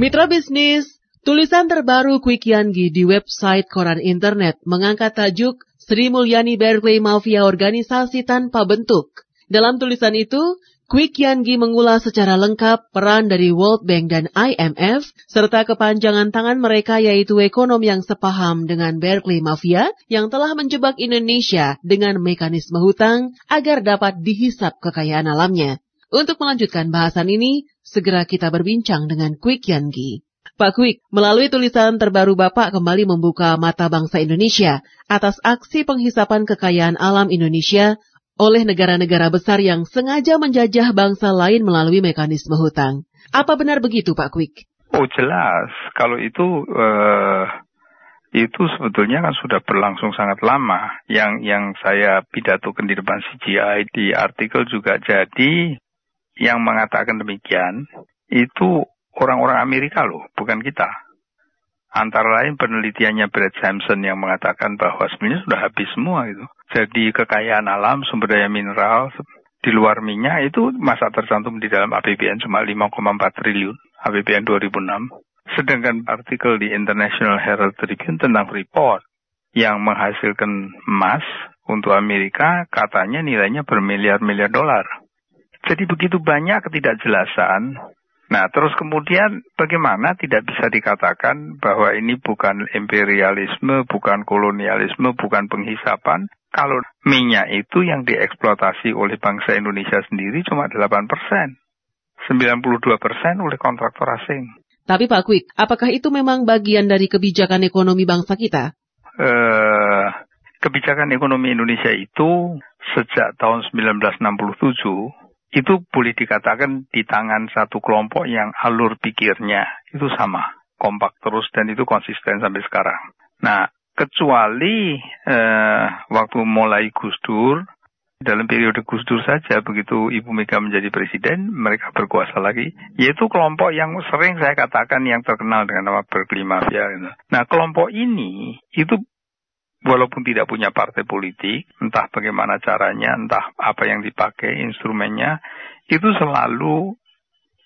Mitra bisnis, tulisan terbaru Quick Yangi di website koran internet mengangkat tajuk Sri Mulyani Berkeley Mafia Organisasi Tanpa Bentuk. Dalam tulisan itu, Quick Yangi mengulas secara lengkap peran dari World Bank dan IMF, serta kepanjangan tangan mereka yaitu ekonom yang sepaham dengan Berkeley Mafia yang telah menjebak Indonesia dengan mekanisme hutang agar dapat dihisap kekayaan alamnya. Untuk melanjutkan bahasan ini, segera kita berbincang dengan Quick Yangi. Pak Quick, melalui tulisan terbaru Bapak kembali membuka mata bangsa Indonesia atas aksi penghisapan kekayaan alam Indonesia oleh negara-negara besar yang sengaja menjajah bangsa lain melalui mekanisme hutang. Apa benar begitu Pak Quick? Oh jelas, kalau itu uh, itu sebetulnya kan sudah berlangsung sangat lama. Yang yang saya pidatokan di depan CGI di artikel juga jadi yang mengatakan demikian itu orang-orang Amerika loh, bukan kita. Antara lain penelitiannya Brad Sampson yang mengatakan bahwa sebenarnya sudah habis semua itu. Jadi kekayaan alam, sumber daya mineral, di luar minyak itu masa tercantum di dalam APBN cuma 5,4 triliun, APBN 2006. Sedangkan artikel di International Herald Tribune tentang Freeport yang menghasilkan emas untuk Amerika katanya nilainya bermiliar-miliar dolar. Jadi begitu banyak ketidakjelasan Nah, terus kemudian bagaimana tidak bisa dikatakan bahwa ini bukan imperialisme, bukan kolonialisme, bukan penghisapan. Kalau minyak itu yang dieksploitasi oleh bangsa Indonesia sendiri cuma 8 persen. 92 persen oleh kontraktor asing. Tapi Pak Kwik, apakah itu memang bagian dari kebijakan ekonomi bangsa kita? Uh, kebijakan ekonomi Indonesia itu sejak tahun 1967 itu boleh dikatakan di tangan satu kelompok yang alur pikirnya itu sama, kompak terus dan itu konsisten sampai sekarang. Nah, kecuali eh, waktu mulai Gus Dur, dalam periode Gus Dur saja begitu Ibu Mega menjadi presiden, mereka berkuasa lagi, yaitu kelompok yang sering saya katakan yang terkenal dengan nama Berkeley Mafia. Gitu. Nah, kelompok ini itu walaupun tidak punya partai politik, entah bagaimana caranya, entah apa yang dipakai instrumennya, itu selalu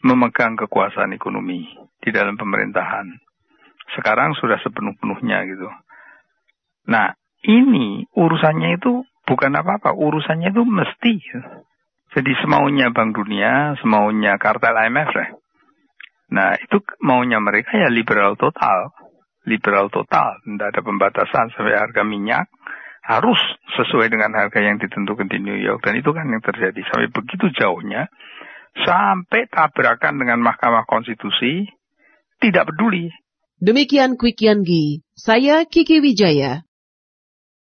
memegang kekuasaan ekonomi di dalam pemerintahan. Sekarang sudah sepenuh-penuhnya gitu. Nah, ini urusannya itu bukan apa-apa, urusannya itu mesti. Jadi semaunya Bank Dunia, semaunya kartel IMF lah. Nah, itu maunya mereka ya liberal total liberal total, tidak ada pembatasan sampai harga minyak. Harus sesuai dengan harga yang ditentukan di New York. Dan itu kan yang terjadi. Sampai begitu jauhnya sampai tabrakan dengan Mahkamah Konstitusi tidak peduli. Demikian Quick Yangi, saya Kiki Wijaya.